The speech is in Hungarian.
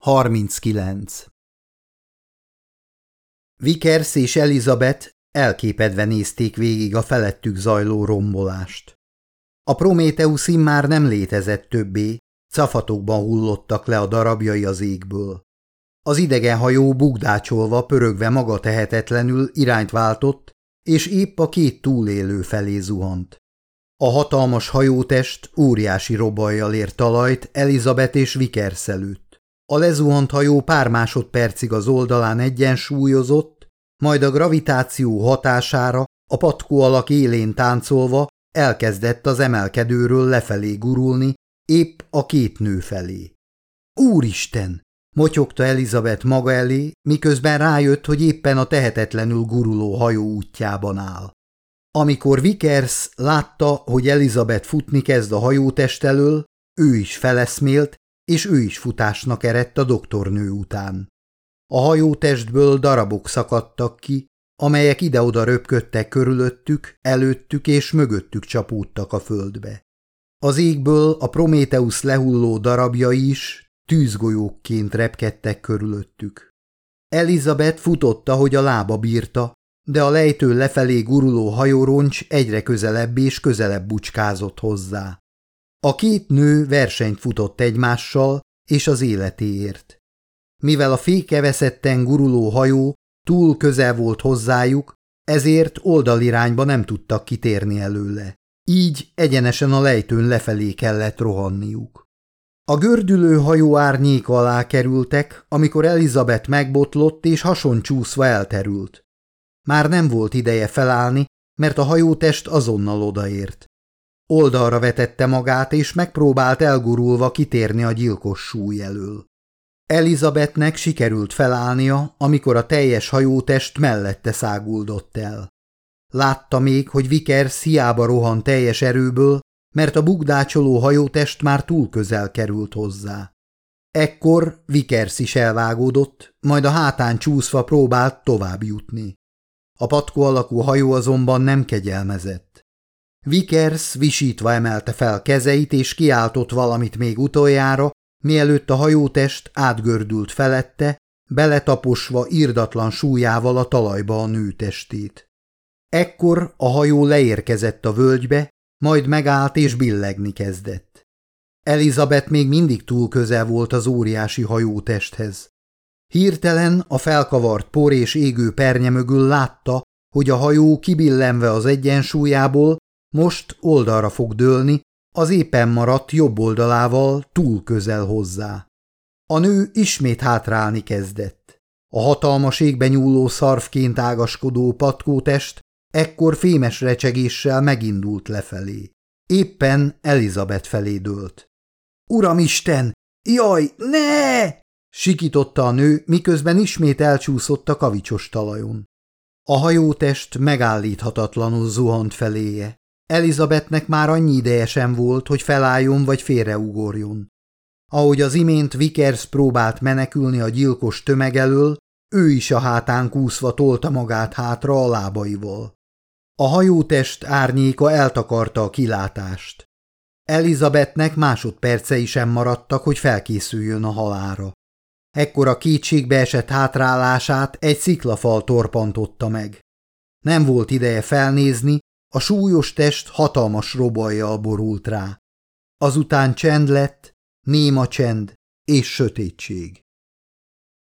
39. Vickers és Elizabeth elképedve nézték végig a felettük zajló rombolást. A Prométeusz már nem létezett többé, cafatokban hullottak le a darabjai az égből. Az idegen hajó bugdácsolva, pörögve maga tehetetlenül irányt váltott, és épp a két túlélő felé zuhant. A hatalmas hajótest óriási robajjal ért talajt Elizabeth és Vickers előtt. A lezuhant hajó pár másodpercig az oldalán egyensúlyozott, majd a gravitáció hatására a patkó alak élén táncolva elkezdett az emelkedőről lefelé gurulni, épp a két nő felé. Úristen! motyogta Elizabeth maga elé, miközben rájött, hogy éppen a tehetetlenül guruló hajó útjában áll. Amikor Vickers látta, hogy Elizabeth futni kezd a hajótest elől, ő is feleszmélt, és ő is futásnak eredt a doktornő után. A hajótestből darabok szakadtak ki, amelyek ide-oda röpködtek körülöttük, előttük és mögöttük csapódtak a földbe. Az égből a Prométeusz lehulló darabjai is tűzgolyókként repkedtek körülöttük. Elizabeth futotta, hogy a lába bírta, de a lejtő lefelé guruló hajóroncs egyre közelebb és közelebb bucskázott hozzá. A két nő versenyt futott egymással és az életéért. Mivel a fékeveszetten guruló hajó túl közel volt hozzájuk, ezért oldalirányba nem tudtak kitérni előle. Így egyenesen a lejtőn lefelé kellett rohanniuk. A gördülő hajó árnyék alá kerültek, amikor Elizabeth megbotlott és hason csúszva elterült. Már nem volt ideje felállni, mert a hajótest azonnal odaért. Oldalra vetette magát, és megpróbált elgurulva kitérni a gyilkos súly elől. Elizabethnek sikerült felállnia, amikor a teljes hajótest mellette száguldott el. Látta még, hogy Vickers hiába rohan teljes erőből, mert a bugdácsoló hajótest már túl közel került hozzá. Ekkor Vickers is elvágódott, majd a hátán csúszva próbált tovább jutni. A patkó alakú hajó azonban nem kegyelmezett. Vickers visítva emelte fel kezeit és kiáltott valamit még utoljára, mielőtt a hajótest átgördült felette, beletaposva írdatlan súlyával a talajba a nő testét. Ekkor a hajó leérkezett a völgybe, majd megállt és billegni kezdett. Elizabeth még mindig túl közel volt az óriási hajótesthez. Hirtelen a felkavart por és égő pernye mögül látta, hogy a hajó kibillenve az egyensúlyából most oldalra fog dőlni, az éppen maradt jobb oldalával túl közel hozzá. A nő ismét hátrálni kezdett. A hatalmas égben nyúló szarvként ágaskodó patkótest ekkor fémes recsegéssel megindult lefelé. Éppen Elizabeth felé dőlt. – Uramisten! Jaj, ne! – sikította a nő, miközben ismét elcsúszott a kavicsos talajon. A hajótest megállíthatatlanul zuhant feléje. Elizabethnek már annyi ideje sem volt, hogy felálljon vagy félreugorjon. Ahogy az imént Vickers próbált menekülni a gyilkos tömeg elől, ő is a hátán kúszva tolta magát hátra a lábaival. A hajótest árnyéka eltakarta a kilátást. Elizabethnek másodpercei sem maradtak, hogy felkészüljön a halára. Ekkor a kétségbe esett hátrálását egy sziklafal torpantotta meg. Nem volt ideje felnézni, a súlyos test hatalmas robajjal borult rá. Azután csend lett, néma csend és sötétség.